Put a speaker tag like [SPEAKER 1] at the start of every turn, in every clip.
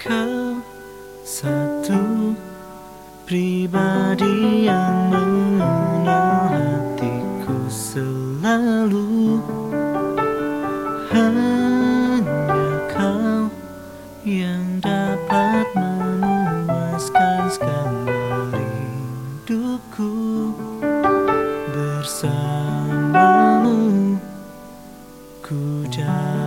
[SPEAKER 1] Kau satu pribadi yang mengenal hatiku selalu. Hanya kau yang dapat memuaskan segala rinduku. Bersamamu ku dapatkan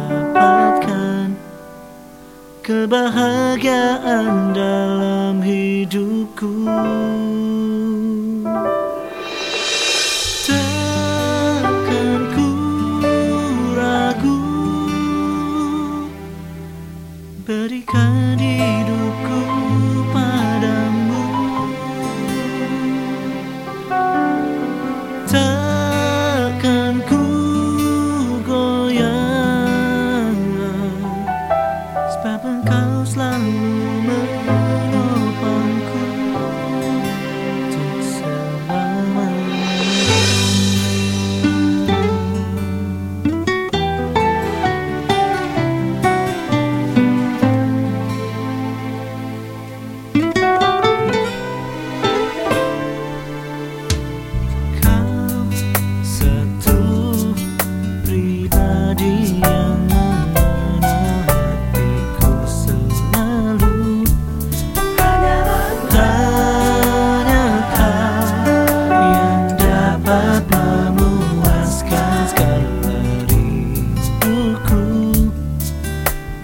[SPEAKER 1] kebahagiaan dalam hidupku. Takkan ragu berikan hidupku Roseland.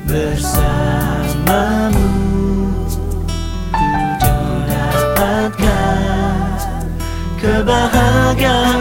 [SPEAKER 1] Bersamamu. Ku dapatkan kebahagiaan